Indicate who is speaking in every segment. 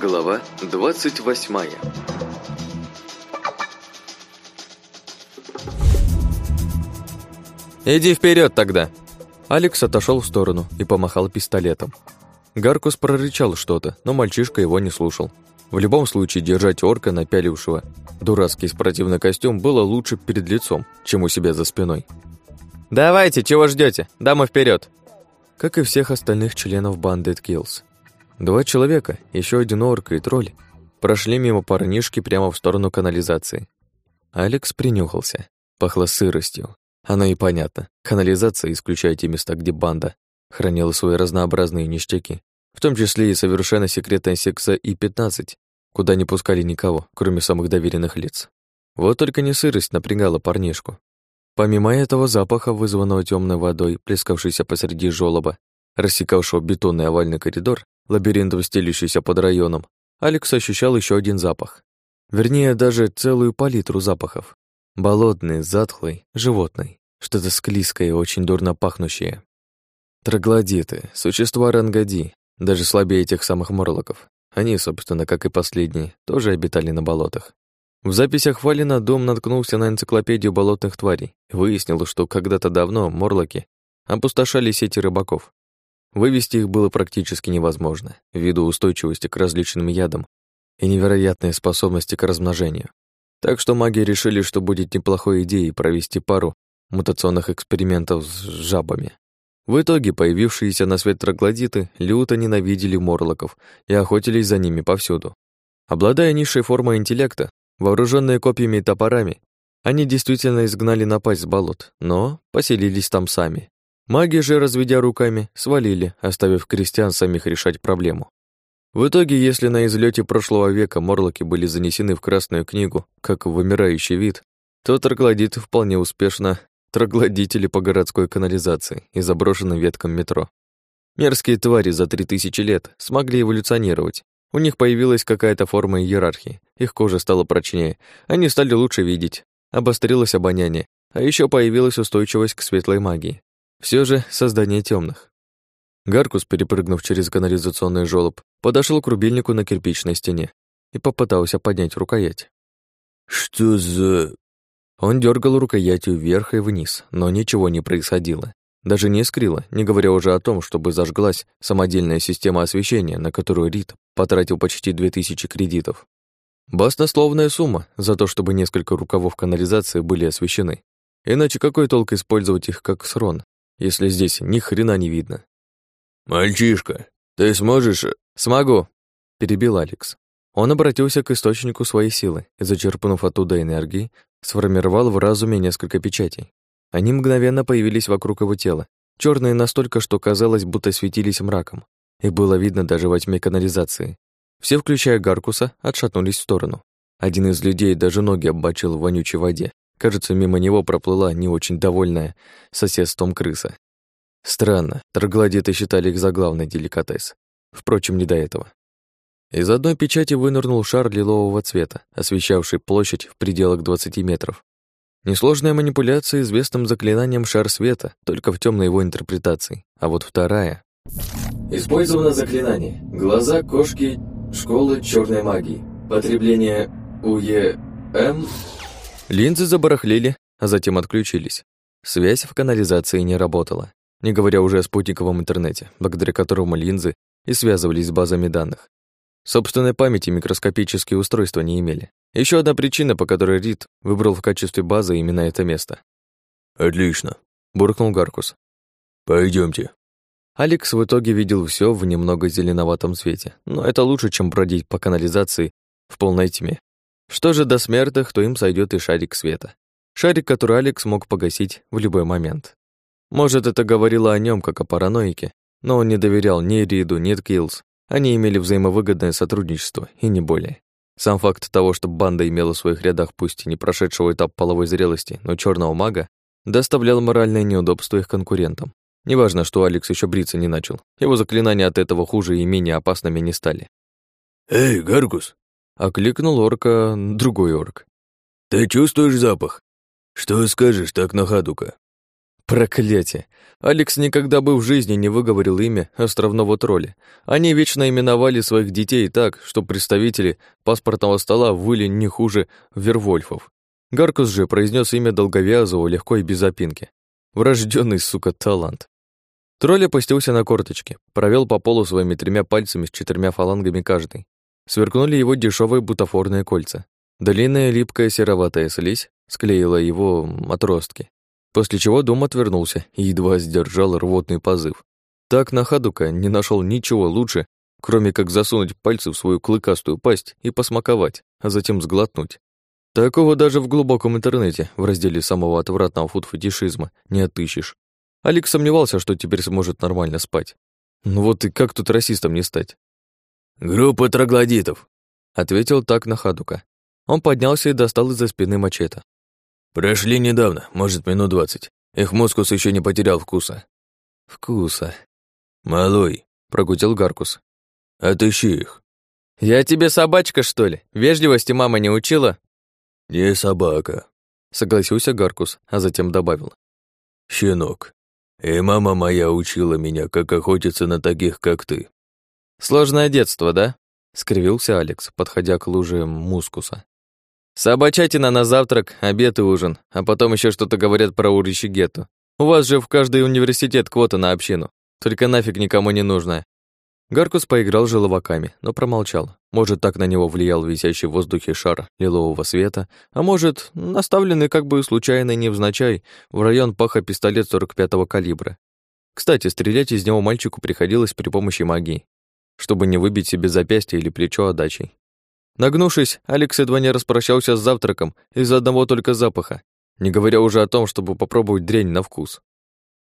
Speaker 1: Глава 28
Speaker 2: «Иди вперед тогда!» Алекс отошел в сторону и помахал пистолетом. Гаркус прорычал что-то, но мальчишка его не слушал. В любом случае, держать орка, напялившего дурацкий спортивный костюм, было лучше перед лицом, чем у себя за спиной. «Давайте, чего ждете? Дамы вперед! Как и всех остальных членов банды Kills. Два человека, еще один орк и тролль, прошли мимо парнишки прямо в сторону канализации. Алекс принюхался. Пахло сыростью. Оно и понятно. Канализация, исключая те места, где банда хранила свои разнообразные ништяки, в том числе и совершенно секретная секса И-15, куда не пускали никого, кроме самых доверенных лиц. Вот только не сырость напрягала парнишку. Помимо этого запаха, вызванного темной водой, плескавшейся посреди жёлоба, рассекавшего бетонный овальный коридор, лабиринтом стелющийся под районом, Алекс ощущал еще один запах. Вернее, даже целую палитру запахов. Болотный, затхлый, животный. Что-то склизкое и очень дурно пахнущее. Троглодиты, существа рангоди, даже слабее этих самых морлоков. Они, собственно, как и последние, тоже обитали на болотах. В записях Валина дом наткнулся на энциклопедию болотных тварей и выяснил, что когда-то давно морлоки опустошали сети рыбаков. Вывести их было практически невозможно, ввиду устойчивости к различным ядам и невероятной способности к размножению. Так что маги решили, что будет неплохой идеей провести пару мутационных экспериментов с жабами. В итоге появившиеся на свет троглодиты люто ненавидели морлоков и охотились за ними повсюду. Обладая низшей формой интеллекта, вооруженные копьями и топорами, они действительно изгнали напасть с болот, но поселились там сами. Маги же, разведя руками, свалили, оставив крестьян самих решать проблему. В итоге, если на излете прошлого века морлоки были занесены в Красную книгу как вымирающий вид, то троглодиты вполне успешно троглодители по городской канализации и заброшенным веткам метро. Мерзкие твари за три тысячи лет смогли эволюционировать. У них появилась какая-то форма иерархии, их кожа стала прочнее, они стали лучше видеть, обострилось обоняние, а еще появилась устойчивость к светлой магии. Все же создание темных. Гаркус, перепрыгнув через канализационный желоб, подошел к рубильнику на кирпичной стене и попытался поднять рукоять.
Speaker 3: «Что за...»
Speaker 2: Он дергал рукоятью вверх и вниз, но ничего не происходило. Даже не искрило, не говоря уже о том, чтобы зажглась самодельная система освещения, на которую Рид потратил почти 2000 кредитов. Баснословная сумма за то, чтобы несколько рукавов канализации были освещены. Иначе какой толк использовать их как срон, если здесь ни хрена не видно?
Speaker 3: «Мальчишка, ты сможешь...»
Speaker 2: «Смогу», — перебил Алекс. Он обратился к источнику своей силы и, зачерпнув оттуда энергии, сформировал в разуме несколько печатей. Они мгновенно появились вокруг его тела, черные настолько, что казалось, будто светились мраком. Их было видно даже во тьме канализации. Все, включая Гаркуса, отшатнулись в сторону. Один из людей даже ноги оббачил в вонючей воде. Кажется, мимо него проплыла не очень довольная соседством крыса. Странно, троглодиты считали их за главный деликатес. Впрочем, не до этого. Из одной печати вынырнул шар лилового цвета, освещавший площадь в пределах 20 метров. Несложная манипуляция известным заклинанием шар света, только в темной его интерпретации. А вот вторая...
Speaker 1: Использовано заклинание. Глаза кошки школы черной магии. Потребление УЕМ...
Speaker 2: Линзы забарахлили, а затем отключились. Связь в канализации не работала, не говоря уже о спутниковом интернете, благодаря которому линзы и связывались с базами данных. Собственной памяти микроскопические устройства не имели. Еще одна причина, по которой Рид выбрал в качестве базы именно это место.
Speaker 3: «Отлично», —
Speaker 2: буркнул Гаркус.
Speaker 3: Пойдемте.
Speaker 2: Алекс в итоге видел все в немного зеленоватом свете, но это лучше, чем бродить по канализации в полной тьме. Что же до смертных, то им сойдет и шарик света. Шарик, который Алекс мог погасить в любой момент. Может, это говорило о нем как о параноике, но он не доверял ни Риду, ни Ткилс, они имели взаимовыгодное сотрудничество, и не более. Сам факт того, что банда имела в своих рядах пусть и не прошедшего этап половой зрелости, но черного мага, доставлял моральное неудобство их конкурентам. Неважно, что Алекс еще бриться не начал. Его заклинания от этого хуже и менее опасными не стали.
Speaker 3: «Эй, Гаргус!»
Speaker 2: — окликнул орка другой орк.
Speaker 3: «Ты чувствуешь запах? Что скажешь так на Хадука?»
Speaker 2: Проклятие! Алекс никогда бы в жизни не выговорил имя островного тролля. Они вечно именовали своих детей так, что представители паспортного стола выли не хуже Вервольфов. Гаркус же произнес имя долговязого легко и без опинки. Врожденный, сука, талант. Тролль опустился на корточки, провел по полу своими тремя пальцами с четырьмя фалангами каждый. Сверкнули его дешевые бутафорные кольца. Длинная липкая сероватая слизь склеила его отростки, после чего дом отвернулся и едва сдержал рвотный позыв. Так на Хадука не нашел ничего лучше, кроме как засунуть пальцы в свою клыкастую пасть и посмаковать, а затем сглотнуть. Такого даже в глубоком интернете, в разделе самого отвратного фуд-фетишизма, не отыщешь. Алекс сомневался, что теперь сможет нормально спать. Ну вот и как тут расистом не стать?
Speaker 3: «Группа троглодитов», —
Speaker 2: ответил так на Хадука. Он поднялся и достал из-за спины мачете.
Speaker 3: «Прошли недавно, может, минут двадцать. Их мускус еще не потерял вкуса».
Speaker 2: «Вкуса».
Speaker 3: «Малой», —
Speaker 2: прогудел Гаркус.
Speaker 3: «Отыщи их».
Speaker 2: «Я тебе собачка, что ли? Вежливости мама не учила?»
Speaker 3: «Не собака», —
Speaker 2: согласился Гаркус, а затем добавил.
Speaker 3: «Щенок. И мама моя учила меня, как охотиться на таких, как ты».
Speaker 2: «Сложное детство, да?» — скривился Алекс, подходя к луже мускуса. Собачатина на завтрак, обед и ужин, а потом еще что-то говорят про урищи гетто. У вас же в каждый университет квота на общину, только нафиг никому не нужная. Гаркус поиграл желоваками, но промолчал. Может, так на него влиял висящий в воздухе шар лилового света, а может, наставленный как бы случайно невзначай в район паха пистолет 45-го калибра. Кстати, стрелять из него мальчику приходилось при помощи магии, чтобы не выбить себе запястье или плечо отдачей. Нагнувшись, Алекс едва не распрощался с завтраком из-за одного только запаха, не говоря уже о том, чтобы попробовать дрянь на вкус.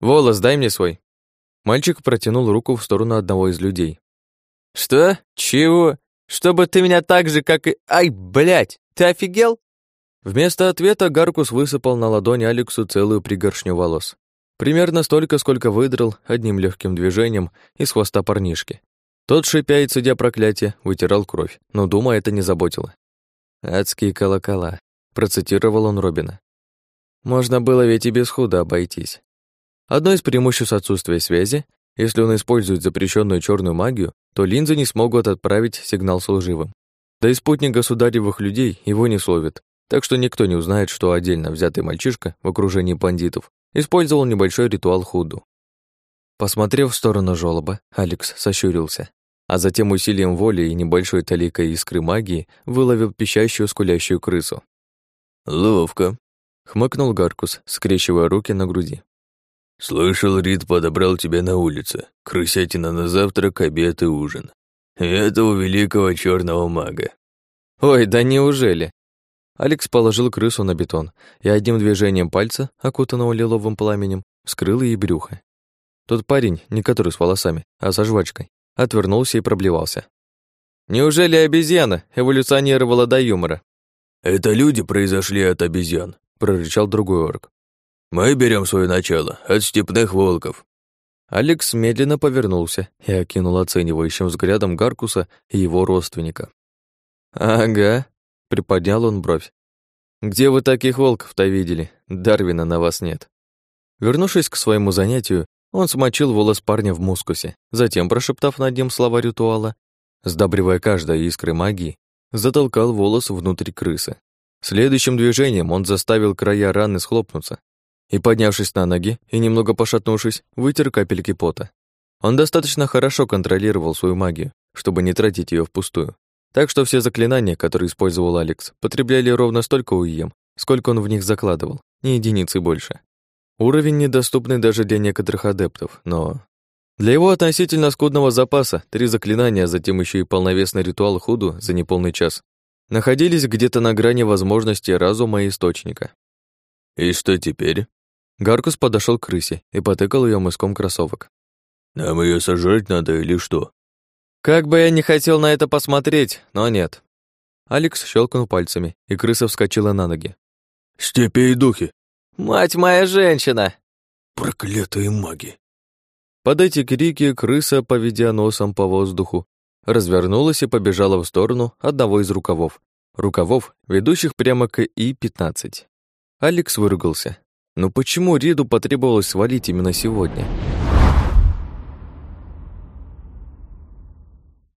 Speaker 2: «Волос, дай мне свой». Мальчик протянул руку в сторону одного из людей. «Что? Чего? Чтобы ты меня так же, как и... Ай, блядь, ты офигел?» Вместо ответа Гаркус высыпал на ладони Алексу целую пригоршню волос. Примерно столько, сколько выдрал одним легким движением из хвоста парнишки. Тот, шипя и цедя проклятие, вытирал кровь, но Дума это не заботило. «Адские колокола», — процитировал он Робина. «Можно было ведь и без худа обойтись». Одно из преимуществ отсутствия связи, если он использует запрещенную черную магию, то линзы не смогут отправить сигнал служивым. Да и спутник государевых людей его не словит, так что никто не узнает, что отдельно взятый мальчишка в окружении бандитов использовал небольшой ритуал худу. Посмотрев в сторону жёлоба, Алекс сощурился а затем усилием воли и небольшой таликой искры магии выловил пищащую скулящую крысу.
Speaker 3: «Ловко», —
Speaker 2: хмыкнул Гаркус, скрещивая руки на груди.
Speaker 3: «Слышал, Рид подобрал тебя на улице. Крысятина на завтрак, обед и ужин. И это у великого черного мага».
Speaker 2: «Ой, да неужели?» Алекс положил крысу на бетон и одним движением пальца, окутанного лиловым пламенем, вскрыл ей брюхо. Тот парень, не который с волосами, а со жвачкой, отвернулся и проблевался. «Неужели обезьяна эволюционировала до юмора?»
Speaker 3: «Это люди произошли от обезьян», — прорычал другой орк. «Мы берем свое начало от степных волков».
Speaker 2: Алекс медленно повернулся и окинул оценивающим взглядом Гаркуса и его родственника. «Ага», — приподнял он бровь. «Где вы таких волков-то видели? Дарвина на вас нет». Вернувшись к своему занятию, он смочил волос парня в мускусе, затем, прошептав над ним слова ритуала, сдабривая каждой искрой магии, затолкал волос внутрь крысы. Следующим движением он заставил края раны схлопнуться и, поднявшись на ноги и немного пошатнувшись, вытер капельки пота. Он достаточно хорошо контролировал свою магию, чтобы не тратить ее впустую. Так что все заклинания, которые использовал Алекс, потребляли ровно столько уем, сколько он в них закладывал, ни единицы больше. Уровень недоступный даже для некоторых адептов, но... Для его относительно скудного запаса три заклинания, а затем еще и полновесный ритуал худу за неполный час находились где-то на грани возможности разума и источника.
Speaker 3: «И что теперь?»
Speaker 2: Гаркус подошел к крысе и потыкал ее мыском кроссовок.
Speaker 3: «Нам ее сажать надо или что?»
Speaker 2: «Как бы я не хотел на это посмотреть, но нет». Алекс щелкнул пальцами, и крыса вскочила на ноги.
Speaker 3: «Степи и духи!
Speaker 2: «Мать моя женщина!»
Speaker 3: «Проклятые маги!»
Speaker 2: Под эти крики крыса, поведя носом по воздуху, развернулась и побежала в сторону одного из рукавов. Рукавов, ведущих прямо к И-15. Алекс выругался. Но почему Риду потребовалось свалить именно сегодня?